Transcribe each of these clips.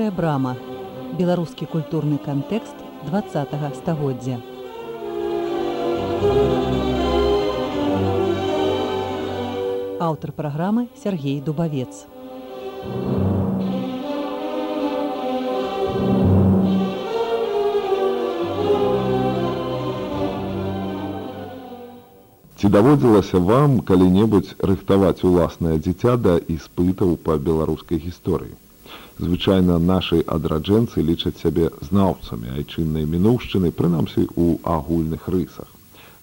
вострая брама беларускі культурны кантэкст два стагоддзя аўтар праграмы Сергей дубавец Ці даводзілася вам калі-небудзь рыхтаваць уласнае дзіця да іспытаў па беларускай гісторыі. Звычайна нашай адраджэнцы лічаць сябе знаўцамі айчыннай мінуўшчыны, прынамсі ў агульных рысах.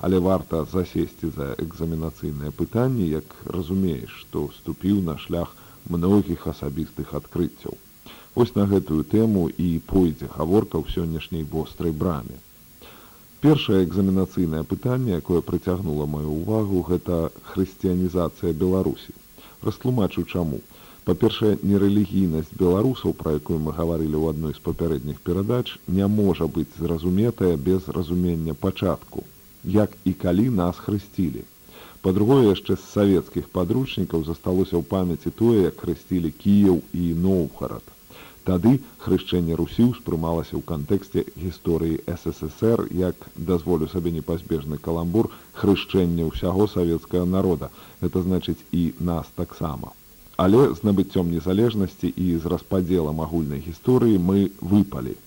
Але варта засесці за экзаменацыйнае пытанне, як разумееш, што ступіў на шлях многіх асабістых адкрыццяў. Вось на гэтую тэму і пойдзе гаворка ў сённяшняй вострай браме. Першае экзаменацыйнае пытанне, якое прыцягнула маю ўвагу, гэта хрысціянізацыя Беларусі. Растлумачу чаму. Па-першае, нерэлігійнасць беларусаў, пра якую мы гаварылі ў адной з папярэдніх перадач, не можа быць зразуметая без разумення пачатку, як і калі нас хрысцілі. Па-другое, яшчэ з савецкіх падручнікаў засталося ў памяці тое, як хрысцілі кіяў і Ноўхарад. Тады хрышчэнне русі ўспрымалася ў кантэксце гісторыі ССР як дазволю сабе непазбежны каламбур хрышчэння ўсяго савецкага народа. Гэта значыць і нас таксама. Але з набыццём незалежнасці і з распадзелам агульнай гісторыі мы выпалі.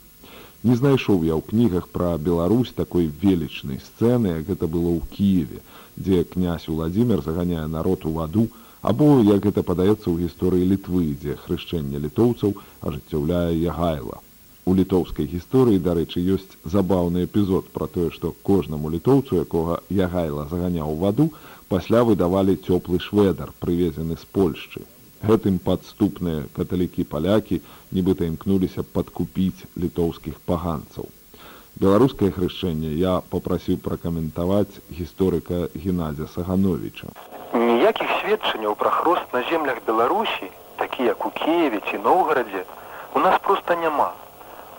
Не знайшоў я ў кнігах пра Беларусь такой велічнай сцэны, як гэта было ў Киеве, дзе князь Владзімир заганяе народ у ваду, або як гэта падаецца ў гісторыі літвы дзе хрышчэнне літоўцаў ажыццяўляе ягайла у літоўскай гісторыі дарэчы ёсць забаўны эпізод пра тое што кожнаму літоўцу якога ягайла заганяў ваду пасля выдавалі цёплы шведар прывезены з польшчы гэтым падступныя каталікі палякі нібыта імкнуліся падкупіць літоўскіх паганцаў беларускае хрышчэнне я попрасіў пракаментаваць гісторыка геннадзя сагановича. Ніякіх сведчанняў пра хрост на землях беларусі такі як у киеве ці новгарадзе у нас просто няма.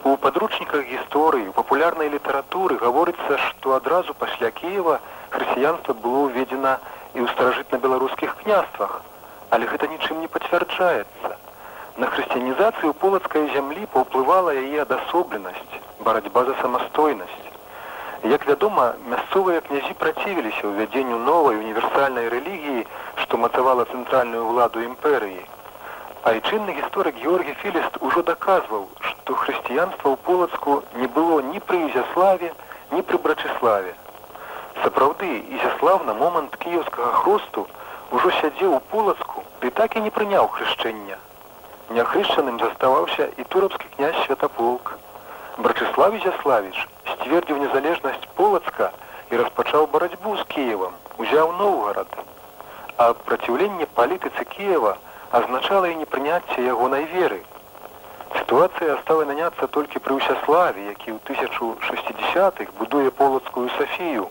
У падручніках гісторыі папулярнай літаратуры гаворыцца што адразу пасля киева хрысціянства было ўведзена і ў старажытна-беларускіх княствах але гэта нічым не пацвярджаецца на хрысціянізацыю полацкай зямлі паўплывала яе адасобленасць барацьба за самастойнасць Як вядома, мясцовыя князі працівіліся ўвядзенню новай універсальнай рэлігіі, што мацавала цэнтральную ўладу імперыі. Айчынны гісторык Георгій Філіст ужо даказваў, што хрысціянства ў полацку не было ні пры Ізяславе, ні пры брачыславе. Сапраўды, Ізяслав на момант кіеўскага хросту ужо сядзеў у полацку, ды так і не прыняў хрышчэння. Няхрышчаным заставаўся і турапскі князь святаполк. Брачыслав Ізяславіч сцвердзіў незалежнасць полацка і распачаў барацьбу з Киевам, узяў Ноўгарад. А праціўленне палітыцы Киева азначала і непрыняцце ягонай веры. Сітуацыя стала мяняцца толькі пры ўсяславе, які ў 1060-х будуе полацкую Сафію.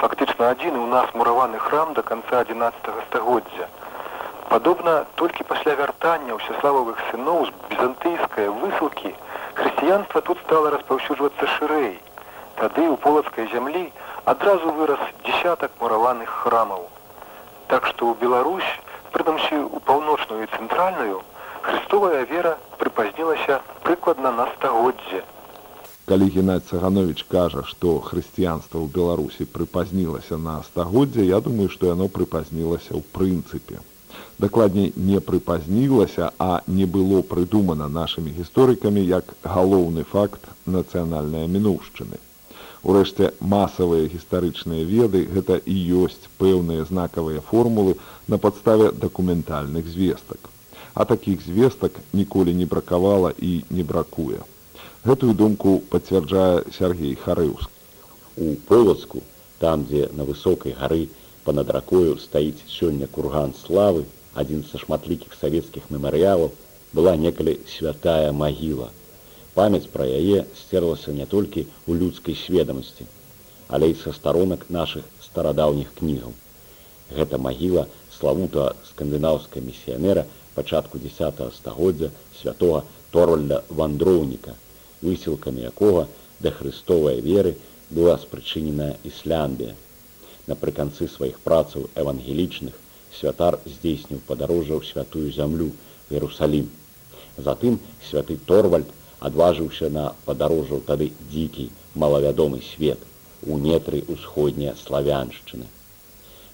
Фактычна адзіны ў нас мураваны храм да канца 11 стагоддзя. Падобна толькі пасля вяртання ўсяслававых сыноў з бізантыйскай высылкі, хрысціянства тут стала распаўсюджвацца шырэй. Тады ў полацкай зямлі адразу вырас десятак мураваных храмаў. Так што ў Беларусь, прынамсі ў паўночную і цэнтральную, хрыстовая вера прыпазнілася прыкладна на стагоддзе. Калі Геннадзь Цаганович кажа, што хрысціянства ў Беларусі прыпазнілася на стагоддзе, я думаю, што яно прыпазнілася ў прынцыпе дакладней не прыпазнілася, а не было прыдумана нашымі гісторыкамі як галоўны факт нацыянальнай мінуўшчыны. Урэшце масавыя гістарычныя веды гэта і ёсць пэўныя знакавыя формулы на падставе дакументальных звестак. А такіх звестак ніколі не бракавала і не бракуе. Гэтую думку пацвярджае Сергей Харыўск. У полацку, там, дзе на высокай гары па-над ракою стаіць сёння курган славы, адзін са шматлікіх савецкіх мемарыялаў была некалі святая магіла. Памяць пра яе сцерлася не толькі ў людскай сведамасці, але і са старонак нашых старадаўніх кнігаў. Гэта магіла славута скандынаўская місіянера пачатку 10 стагоддзя святого торвальда вандроўніка, высілкамі якога да хрыстовай веры была спрычыненая Ісляндія. Напрыканцы сваіх працаў евангелічных святар здзейсніў падарожжа ў святую зямлю Ерусалім. Затым святы Торвальд адважыўся на падарожжаў тады дзікі малавядомы свет у нетры ўсходняя славяншчыны.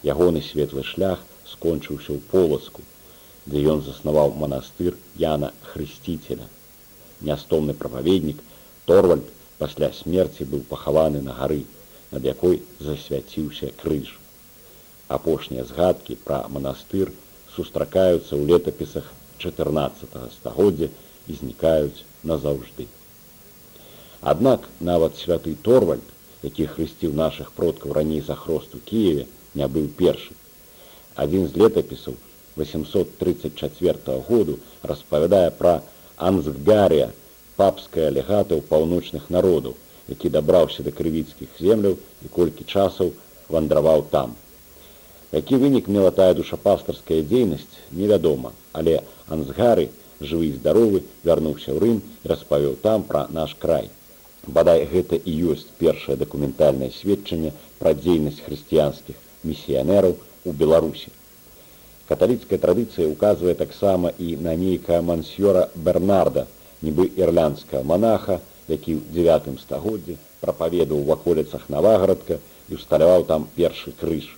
Ягоны светлы шлях скончыўся ў полацку, дзе ён заснаваў манастыр Яна Хрысціцеля. Нястомны прапаведнік Торвальд пасля смерці быў пахаваны на гары, над якой засвяціўся крыж. Апошнія згадкі пра манастыр сустракаюцца ў летапісах 14 стагоддзя і знікаюць назаўжды. Аднак нават святы Торвальд, які хрысціў нашых продкаў раней за хрост у Киеве, не быў першы. Адзін з летапісаў 834 году распавядае пра Ансгарія, папская легата ў паўночных народаў, які дабраўся да крывіцкіх земляў і колькі часаў вандраваў там. Які вынік мела тая душапастарская дзейнасць, невядома, але Ансгары, жывы і здаровы, вярнуўся ў Рым і распавёў там пра наш край. Бадай гэта і ёсць першае дакументальнае сведчанне пра дзейнасць хрысціянскіх місіянераў у Беларусі. Каталіцкая традыцыя ўказвае таксама і на нейкая мансьёра Бернарда, нібы ірландская манаха, які ў девятым стагоддзі прапаведаў у ваколіцах Навагарадка і ўсталяваў там першы крыж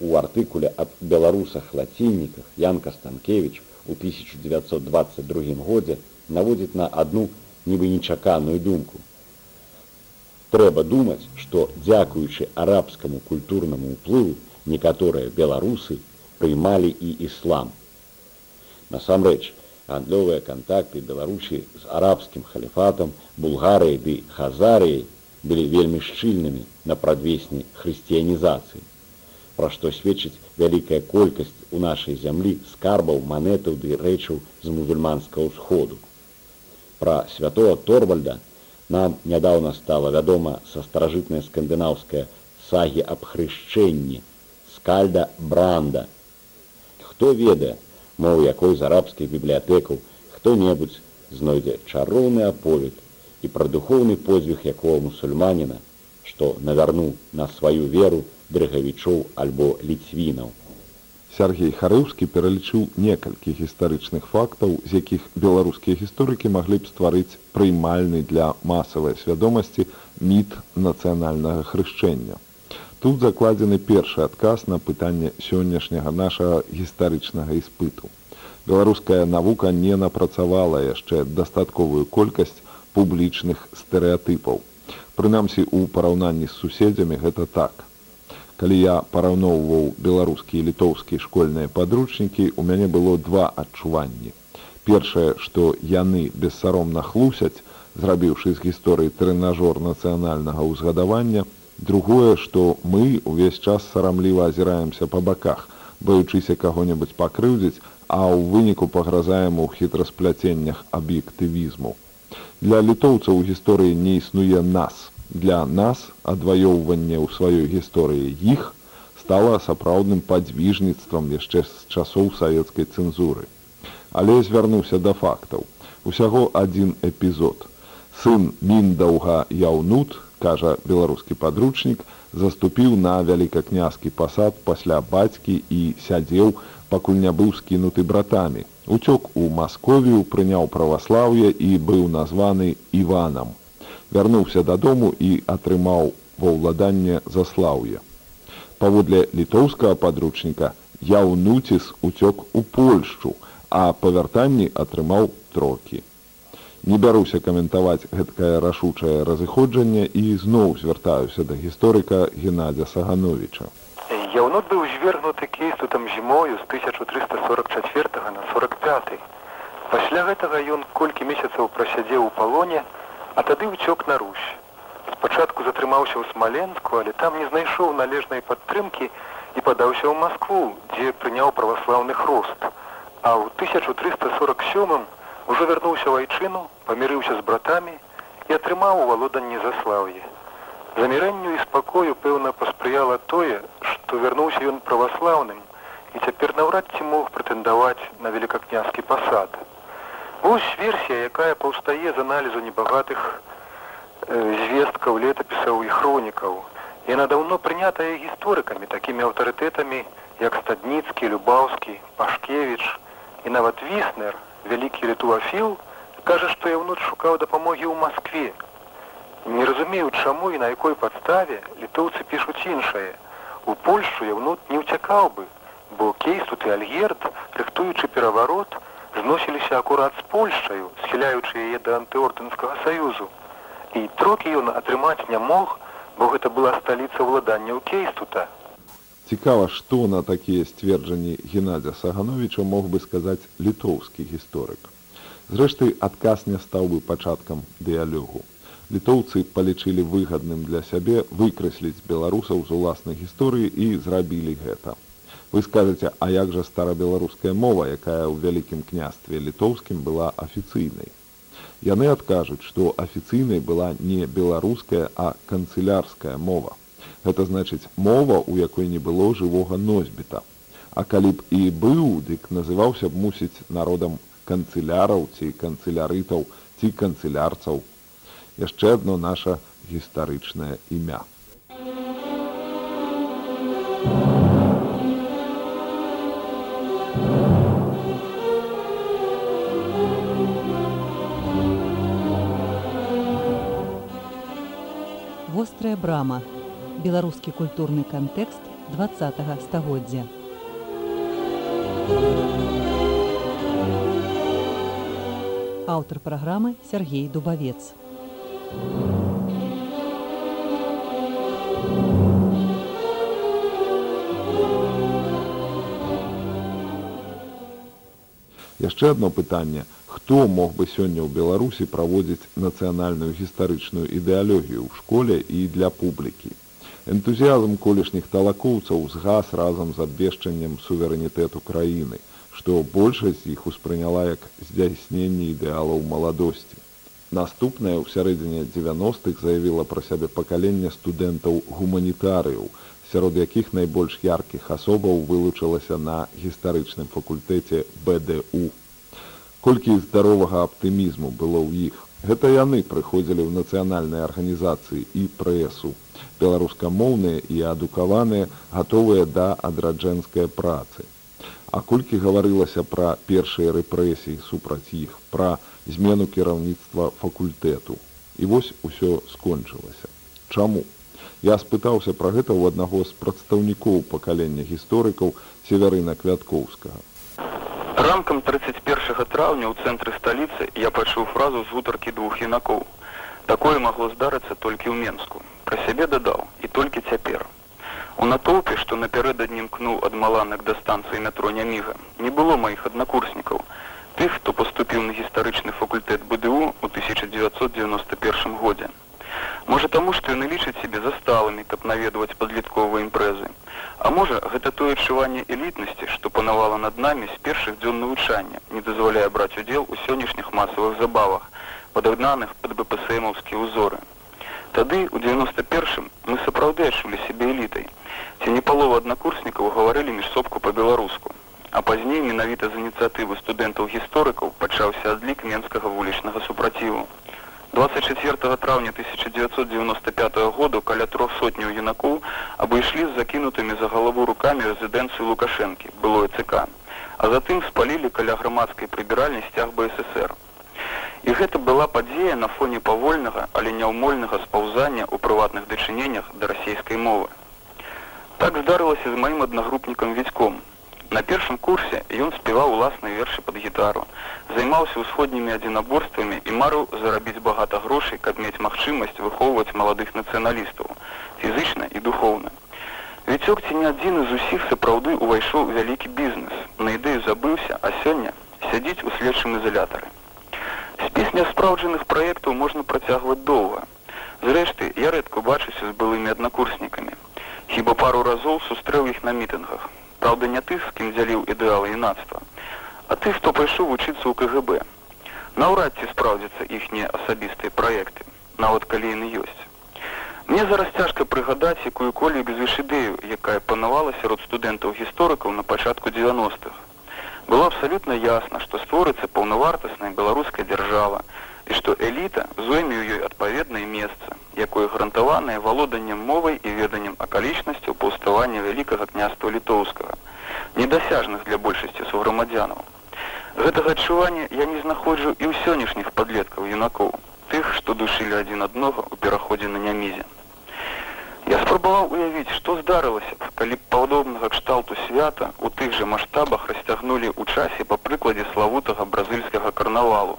у артыкуле аб беларусах лацінніках Янка Станкевич у 1922 годзе наводзіць на адну нібы нечаканую думку. Трэба думаць, што дзякуючы арабскаму культурнаму ўплыву некаторыя беларусы прыймалі і іслам. Насамрэч, гандлёвыя кантакты Беларусі з арабскім халіфатам, Булгарыяй ды Хазарыяй былі вельмі шчыльнымі на прадвесні хрысціянізацыі пра што сведчыць вялікая колькасць у нашай зямлі скарбаў манетаў ды рэчаў з мусульманскага ўсходу. Пра святого Торвальда нам нядаўна стала вядома са старажытная скандынаўская сагі аб хрышчэнні, скальда бранда. Хто ведае, моў якой з арабскіх бібліятэкаў хто-небудзь знойдзе чароўны аповед і пра духоўны подзвіг якого мусульманіна, што навярнуў на сваю веру, дрэгавічоў альбо ліцвінаў. Сергей Харыўскі пералічыў некалькі гістарычных фактаў, з якіх беларускія гісторыкі маглі б стварыць прыймальны для масавай свядомасці міт нацыянальнага хрышчэння. Тут закладзены першы адказ на пытанне сённяшняга нашага гістарычнага іспыту. Беларуская навука не напрацавала яшчэ дастатковую колькасць публічных стэеатыпаў. Прынамсі, у параўнанні з суседзямі гэта так калі я параўноўваў беларускія і літоўскія школьныя падручнікі у мяне было два адчуванні першае што яны бессаромна хлусяць зрабіўшы з гісторыі трэнажор нацыянальнага ўзгадавання другое што мы ўвесь час сарамліва азіраемся па баках баючыся каго-небудзь пакрыўдзіць а ў выніку пагразаем у хітрасплятеннях аб'ектывізму для літоўцаў у гісторыі не існуе нас для нас адваёўванне ў сваёй гісторыі іх стала сапраўдным падвіжніцтвам яшчэ з часоў савецкай цэнзуры. Але звярнуўся да фактаў. Усяго адзін эпізод. Сын Міндаўга Яўнут, кажа беларускі падручнік, заступіў на вялікакнязкі пасад пасля бацькі і сядзеў, пакуль не быў скінуты братамі. Уцёк у Масковію прыняў праваслаўе і быў названы Іванам вярнуўся дадому і атрымаў ва ўладанне заслаўе. Паводле літоўскага падручніка яўнуціс уцёк у Польшчу, а па вяртанні атрымаў трокі. Не бяруся каментаваць гэткае рашучае разыходжанне і зноў звяртаюся да гісторыка Геннадзя Сагановича. Яўнут быў звергнуты кейстутам зімою з 1344 на 45. Пасля гэтага ён колькі месяцаў прасядзеў у палоне, а тады ўцёк на русь спачатку затрымаўся ў смаленску але там не знайшоў належнай падтрымкі і падаўся ў москву дзе прыняў праваслаўны хрост а ў 1347 уже вярнуўся ў айчыну памірыўся з братамі і атрымаў валоданне заслаўе. Замірэнню і спакою пэўна паспрыяла тое што вярнуўся ён праваслаўным і цяпер наўрад ці мог прэтэндаваць на великакнязскі пасад. Вось версія, якая паўстае з аналізу небагатых э, звесткаў летапісаў і хронікаў. Яна даўно прынятая гісторыкамі, такімі аўтарытэтамі, як стадніцкі, любаўскі, пашкевіч і нават віснер, вялікі літуафіл, кажа, што яўнут шукаў дапамогі ў Маскве. Не разумею, чаму і на якой падставе літоўцы пішуць іншае. У Польшу яўнут не ўцякаў бы, бо кейстут і альгерд, рыхтуючы пераварот, зносіліся акурат з Польшчаю, схіляючы яе да антыордэнскага саюзу. І трокі ён атрымаць не мог, бо гэта была сталіца ўладання ў кейстута. Цікава, што на такія сцверджанні Геннадзя Сагановича мог бы сказаць літоўскі гісторык. Зрэшты, адказ не стаў бы пачаткам дыялогу. Літоўцы палічылі выгадным для сябе выкрэсліць беларусаў з уласнай гісторыі і зрабілі гэта. Вы скажаце, а як жа старабеларуская мова, якая ў вялікім княстве літоўскім была афіцыйнай. Яны адкажуць, што афіцыйнай была не беларуская, а канцылярская мова. Гэта значыць мова, у якой не было жывога носьбіта. А калі б і быў, дык называўся б мусіць народам канцыляраў ці канцылярытаў ці канцылярцаў. Яшчэ адно наша гістарычнае імя. Вострая брама. Беларускі культурны кантэкст 20 стагоддзя. Аўтар праграмы Сергей Дубавец. Яшчэ одно пытанне: хто мог бы сёння ў Беларусі праводзіць нацыянальную гістарычную ідэалогію ў школе і для публікі. Энтузіязм колішніх талакоўцаў згас разам з абвешчаннем суверэнітэту краіны што большасць іх успрыняла як здзяйсненне ідэалаў маладосці. Наступнае ў сярэдзіне 90-х заявіла пра сябе пакаленне студэнтаў гуманітарыяў, сярод якіх найбольш яркіх асобаў вылучылася на гістарычным факультэце БДУ. Колькі здаровага аптымізму было ў іх. Гэта яны прыходзілі ў нацыянальныя арганізацыі і прэсу, беларускамоўныя і адукаваныя, гатовыя да адраджэнскай працы. А колькі гаварылася пра першыя рэпрэсіі супраць іх пра змену кіраўніцтва факультэту. І вось усё скончылася. Чаму? Я спытаўся пра гэта ў аднаго з прадстаўнікоў пакалення гісторыкаў северына квяткоўскага ранкам 31 траўня ў цэнтры сталіцы я пачуў фразу з гутаркі двух юнакоў. Такое магло здарыцца толькі ў менску пра сябе дадаў і толькі цяпер У натоўпе, што напярэдадні мкнуў ад маланак да станцыі метро няміга, не было маіх аднакурснікаў, тых, хто паступіў на гістарычны факультэт БДУ ў 1991 годзе. Можа таму, што яны лічаць сябе засталымі, каб наведваць падлітковыя імпрэзы. А можа, гэта тое адчуванне элітнасці, што панавала над намі з першых дзён навучання, не дазваляе браць удзел у сённяшніх масавых забавах, падагнаных пад БПСМаўскія ўзоры. Тады, у 91 мы сапраўды адчулі сябе элітай. Ці не палова аднакурснікаў гаварылі між сопку па-беларуску. А пазней менавіта з ініцыятывы студэнтаў-гісторыкаў пачаўся адлік менскага вулічнага супраціву. 24 траўня 1995 году каля трох сотняў юнакоў абышлі з закінутымі за галаву рукамі рэзідэнцыю лукашэнкі было ЦК а затым спалілі каля грамадскай прыбіральні сцяг бСр і гэта была падзея на фоне павольнага але няўмольнага спаўзання ў прыватных дачыненнях да расійскай мовы Так здарылася з маім аднагрупнікам віцьком. На першым курсе ён спяваў уласныя вершы пад гітару, займаўся ўсходнімі адзінаборствамі і марыў зарабіць багата грошай, каб мець магчымасць выхоўваць маладых нацыяналістаў, фізычна і духоўна. Віцёк ці не адзін з усіх сапраўды ўвайшоў вялікі бізнес. На ідэю забыўся, а сёння сядзіць у следчым ізалятары. Спіс няспраўджаных праектаў можна працягваць доўга. Зрэшты, я рэдка бачуся з былымі аднакурснікамі. Хіба пару разоў сустрэў іх на мітынгах. Праўда, не ты, з кім дзяліў ідэалы юнацтва, а ты, хто пайшоў вучыцца ў КГБ. Наўрад ці спраўдзяцца іхнія асабістыя праекты, нават калі яны ёсць. Мне зараз цяжка прыгадаць якую-колі-б ідэю, якая панавала сярод студэнтаў-гісторыкаў на пачатку 90-х. Было абсалютна ясна, што створыцца паўнавартасная беларуская дзяржава, і што эліта зойме ў ёй адпаведнае месца, якое гарантаванае валоданнем мовай і веданнем акалічнасцяў паўставання вялікага княства літоўскага, недасяжных для большасці суграмадзянаў. Гэтага адчування я не знаходжу і ў сённяшніх падлеткаў юнакоў, тых, што душылі адзін аднога ў пераходзе на нямізе. Я спрабаваў уявіць, што здарылася б, калі падобнага кшталту свята ў тых жа маштабах расцягнулі ў часе па прыкладзе славутага бразыльскага карнавалу.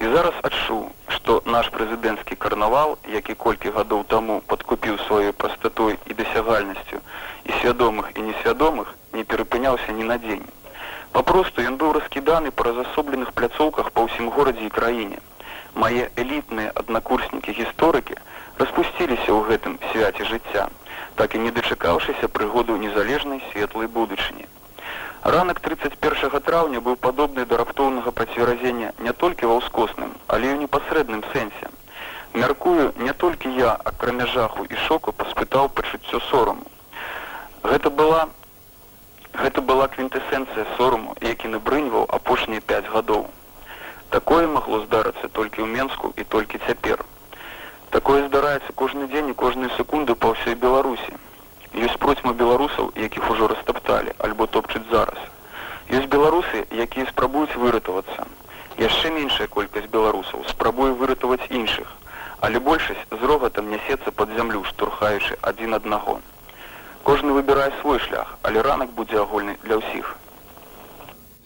І зараз адчуў, што наш прэзідэнцкі карнавал, які колькі гадоў таму падкупіў сваёй прастатой і дасягальнасцю і свядомых і несвядомых, не перапыняўся ні на дзень. Папросту ён быў раскіданы па разасобленых пляцоўках па ўсім горадзе і краіне. Мае элітныя аднакурснікі гісторыкі распусціліся ў гэтым свяце жыцця, так і не дачакаўшыся прыгоду незалежнай светлай будучыні. Ранак 31 траўня быў падобны да раптоўнага працверазення не толькі ва ўскосным, але і ў непасрэдным сэнсе. Мяркую, не толькі я, акрамя жаху і шоку паспытаў пачуццё сораму. Гэта была Гэта была квінтэсэнцыя сораму, які набрыньваў апошнія 5 гадоў. Такое магло здарыцца толькі ў Менску і толькі цяпер. Такое здараецца кожны дзень і кожную секунду па ўсёй Беларусі. Ёсць процьма беларусаў, якіх ужо растапталі альбо топчуць зараз. Ёсць беларусы, якія спрабуюць выратавацца. Яшчэ меншая колькасць беларусаў спрабуе выратаваць іншых, але большасць з рогатам нясецца пад зямлю, штурхаючы адзін аднаго. Кожны выбірае свой шлях, але ранак будзе агульны для ўсіх.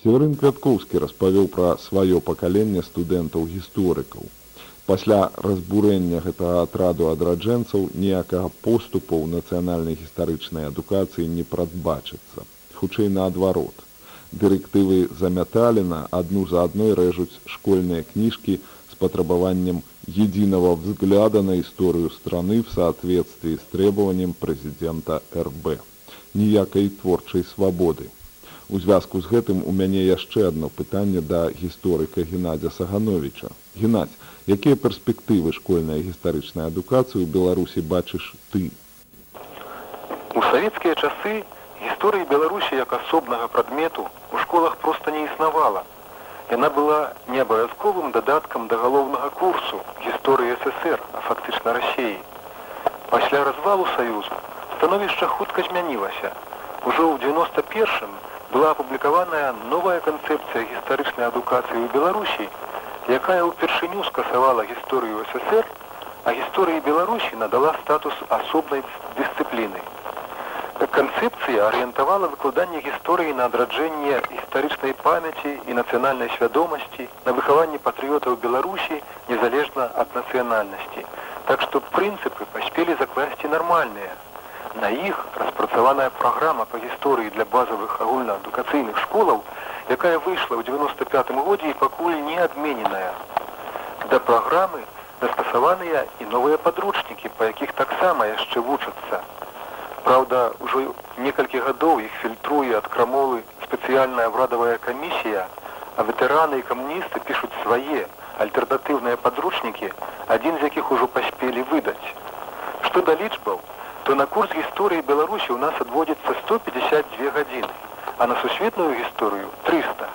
Северын Квяткоўскі распавёў пра сваё пакаленне студэнтаў гісторыкаў. Пасля разбурэння гэтага атраду адраджэнцаў ніякага поступу ў нацыянальнай гістарычнай адукацыі не прадбачыцца. Хутчэй наадварот. Дырэктывы замяталіна адну за адной рэжуць школьныя кніжкі с патрабаваннем единого взгляда на историю страны в соответствии с требованием президента РБ. Ніякай творчай свабоды. У звязку з гэтым у мяне яшчэ одно пытанне да гісторыка Геннадзя Сагановича. Геннадзь, якія перспектывы школьнай гістарычнай адукацыі ў Беларусі бачыш ты? У савецкія часы гісторыі Беларусі як асобнага прадмету у школах проста не існавала. Яна была неабавязковым дадаткам да галоўнага курсу гісторыі ССР, а фактычна рассеі. Пасля развалу саюзу становішча хутка змянілася. Ужо ў 91 была апублікаваная новая канцэпцыя гістарычнай адукацыі ў Беларусі, якая ўпершыню скасавала гісторыю ССР, а гісторыі Беларусі надала статус асобнай дысцыпліны. Канцэпцыя арыентавала выкладанне гісторыі на адраджэнне гістарычнай памяці і нацыянальнай свядомасці на выхаванне патрыётаў Беларусі незалежна ад нацыянальнасці. Так што прынцыпы паспелі закласці нармальныя. На іх распрацаваная праграма па гісторыі для базавых агульнаадукацыйных школаў, якая выйшла ў 95 годзе і пакуль не адмененая. Да праграмы дастасаваныя і новыя падручнікі, па якіх таксама яшчэ вучацца. Праўда, ужо некалькі гадоў іх фільтруе ад крамолы спецыяльная ўрадавая камісія, а ветэраны і камуністы пішуць свае альтэрнатыўныя падручнікі, адзін з якіх ужо паспелі выдаць. Што да лічбаў, то на курс гісторыі Беларусі ў нас адводзіцца 152 гадзіны, а на сусветную гісторыю 300.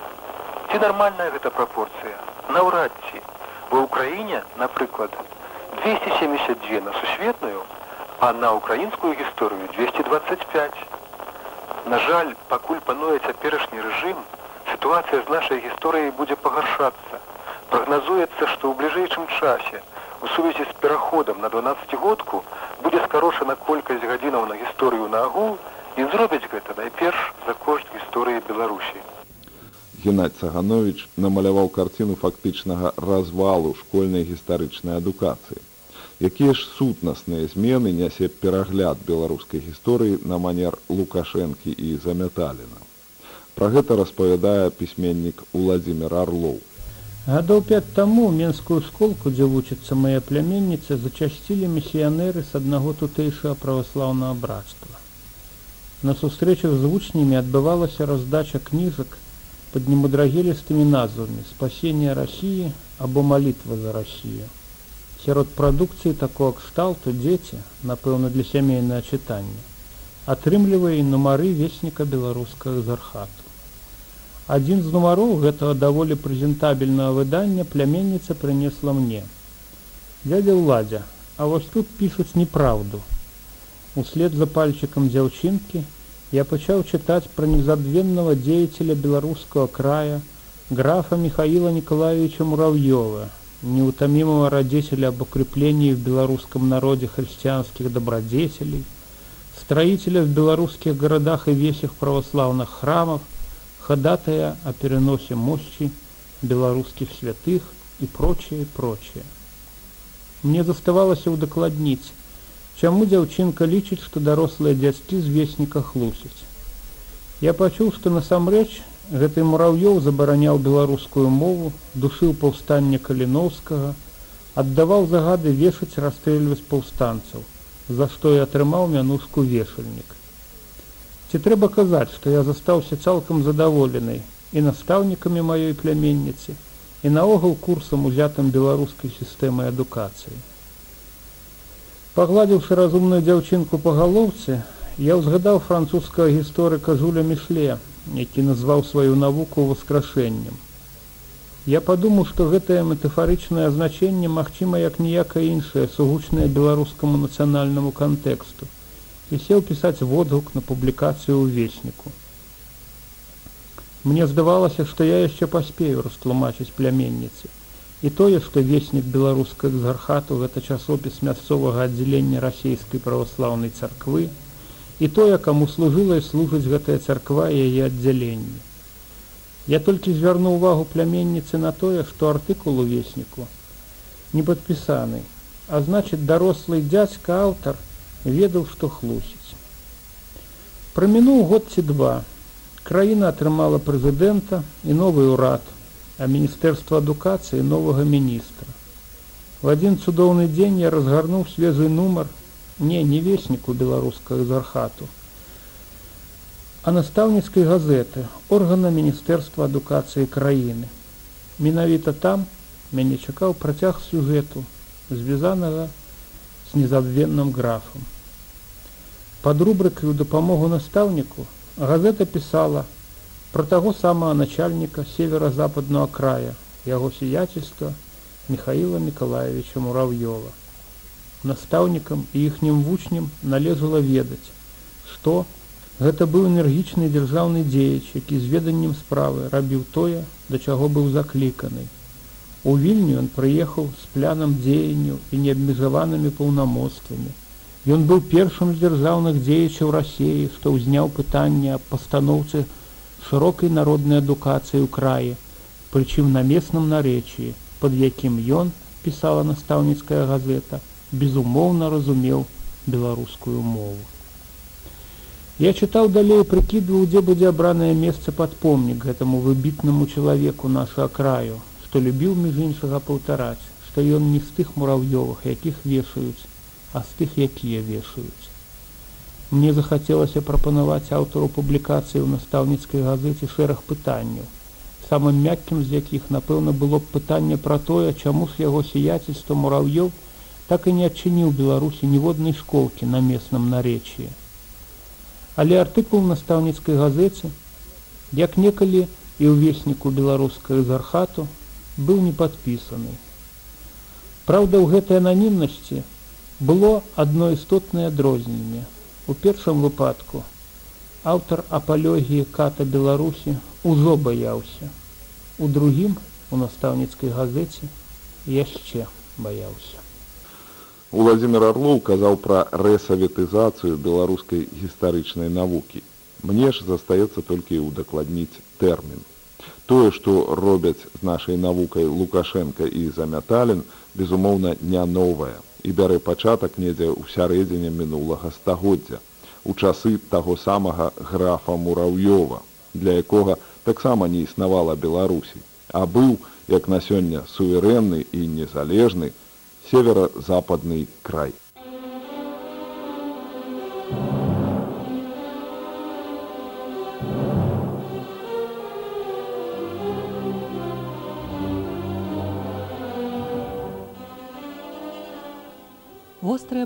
Ці нармальная гэта прапорцыя? Наўрад ці. Бо ў краіне, напрыклад, 272 на сусветную, а на украінскую гісторыю 225. На жаль, пакуль пануе цяперашні рэжым, сітуацыя з нашай гісторыяй будзе пагаршацца. Прагназуецца, што ў бліжэйшым часе у сувязі з пераходам на 12годку будзе скарошана колькасць гадзінаў на гісторыю на агул і зробяць гэта найперш за кошт гісторыі Беларусі. Геннадь Саганович намаляваў карціну фактычнага развалу школьнай гістарычнай адукацыі. Якія ж сутнасныя змены нясе перагляд беларускай гісторыі на манер лукашэнкі і замяталіна. Пра гэта распавядае пісьменнік владимир орлоў гадоў пят таму менскую сколку дзе вучыцца мая пляменніца зачасцілі місіянеры з аднаго тутэйшага праваслаўнага брацтва на сустрэчах з вучнямі адбывалася раздача кніжак под немудрагелістымі назвамі спасение россии або молитва за россию Сярод прадукцыі такога кшталту дзеці, напэўна, для сямейнае чытання, атрымлівае і нумары весніка беларускага зархату. Адзін з нумароў гэтага даволі прэзентабельнага выдання пляменніца прынесла мне. Дядя ўладзя, а вось тут пішуць неправду. Услед за пальчыкам дзяўчынкі я пачаў чытаць пра незадвеннага дзеяцеля беларускага края, графа Михаила Николаевича Муравьева, неутомимого родителя об укреплении в белорусском народе христианских добродетелей, строителя в белорусских городах и весях православных храмов, ходатая о переносе мощи белорусских святых и прочее, прочее. Мне заставалася ўдакладніць, чаму дзяўчынка лічыць, што дарослыя дзядзькі звесніка хлусяць. Я пачуў, што насамрэч гэты мурав'ёў забараняў беларускую мову, душыў паўстанне каліноўскага, аддаваў загады вешаць расстрэльваць паўстанцаў, за што і атрымаў мянушку вешальнік. Ці трэба казаць, што я застаўся цалкам задаволенай і настаўнікамі маёй пляменніцы, і наогул курсам узятым беларускай сістэмай адукацыі. Пагладзіўшы разумную дзяўчынку па галоўцы, я ўзгадаў французскага гісторыка жуля мішле, які назваў сваю навуку воскрашэннем. Я падумаў, што гэтае метафарычнае значэнне магчыма як ніякае іншае сугучнае беларускаму нацыянальнаму кантэксту і сеў пісаць водгук на публікацыю ўвесніку. Мне здавалася, што я яшчэ паспею растлумачыць пляменніцы. І тое, што веснік беларускай экзархату гэта часопіс мясцовага аддзялення расійскай праваслаўнай царквы, і тое, каму служыла і служыць гэтая царква і яе аддзяленне. Я толькі звярну ўвагу пляменніцы на тое, што артыкул у весніку не падпісаны, а значыць дарослы дзядзька аўтар ведаў, што хлусіць. Прамінуў год ці два, краіна атрымала прэзідэнта і новы ўрад, а міністэрства адукацыі новага міністра. В адзін цудоўны дзень я разгарнуў свежы нумар не не весніку беларускага зархату, а настаўніцкай газеты органа міністэрства адукацыі краіны. Менавіта там мяне чакаў працяг сюжэту, звязанага з незабвенным графам. Пад рубрыкаю дапамогу настаўніку Газета писала про того самого начальника северо-западного края, яго сиятельства Михаила Николаевича Муравьева. Настаўнікам і іхнім вучням належала ведаць, што гэта быў энергічны дзяржаўны дзеяч, які з веданнем справы рабіў тое, да чаго быў закліканы. У вільню ён прыехаў з плянам дзеянню і неабмежаванымі паўнамоцтвамі, Ён быў першым з дзяржаўных дзеячаў рассеі, што ўзняў пытанне аб пастаноўцы шырокай народнай адукацыі ў краі, прычым на месным нарэчыі, пад якім ён пісала настаўніцкая газета, безумоўна разумеў беларускую мову. Я чытаў далей прыкідваў, дзе будзе абранае месца пад помнік гэтаму выбітнаму чалавеку наша краю, што любіў між іншага паўтараць, што ён не з тых мурав'ёвых, якіх вешаюць, а з тых, якія вешаюць. Мне захацелася прапанаваць аўтару публікацыі ў настаўніцкай газеце шэраг пытанняў. Самым мяккім з якіх, напэўна, было б пытанне пра тое, чаму ж яго сіяцельства мурав'ёў так і не адчыніў беларусі ніводнай школкі на месным нарэчыі. Але артыкул настаўніцкай газеце, як некалі і ўвесніку беларускай зархату быў не падпісаны. Праўда, ў гэтай ананімнасці было адно істотнае адрозненне. У першым выпадку аўтар апалёгіі ката Беларусі ўжо баяўся. У другім у настаўніцкай газеце яшчэ баяўся. Владимир Орлоў казаў пра рэсаветызацыю беларускай гістарычнай навукі. Мне ж застаецца толькі ўдакладніць тэрмін. Тое, што робяць з нашай навукай Лукашенко і Замяталін, безумоўна, не новае і бярэ пачатак недзе ў сярэдзіне мінулага стагоддзя у часы таго самага графа мурав'ёва для якога таксама не існавала беларусі а быў як на сёння суверэнны і незалежны северо-западны край